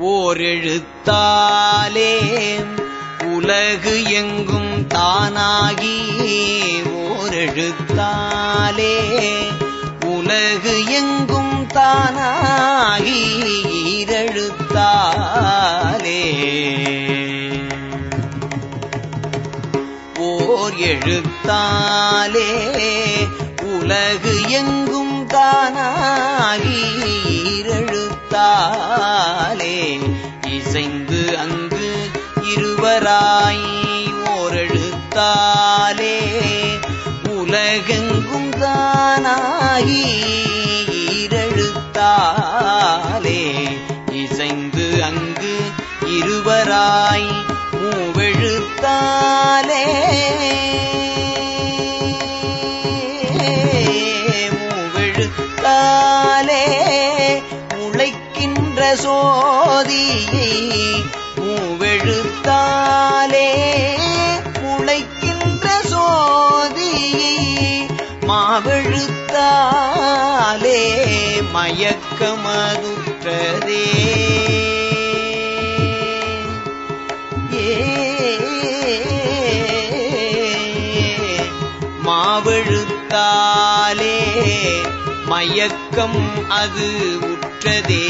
ஓரெழுத்தாலே உலகு எங்கும் தானாகி ஓரெழுத்தாலே உலகு எங்கும் தானாகி ஈரெழுத்தாலே. ஓர் எழுத்தாலே உலகு எங்கும் தானாகி ஈர இசைந்து அங்கு இருவராய் ஓரெழுத்தாலே உலகெங்கும் தானாகி ஈரெழுத்தாலே இசைந்து அங்கு இருவராய் முளைக்கின்ற சோதியை மூவெழுத்தாலே முளைக்கின்ற சோதியை மாவெழுத்தாலே மயக்கமதுற்றதே மாவெழுத்தாலே மயக்கம் அது உற்றதே.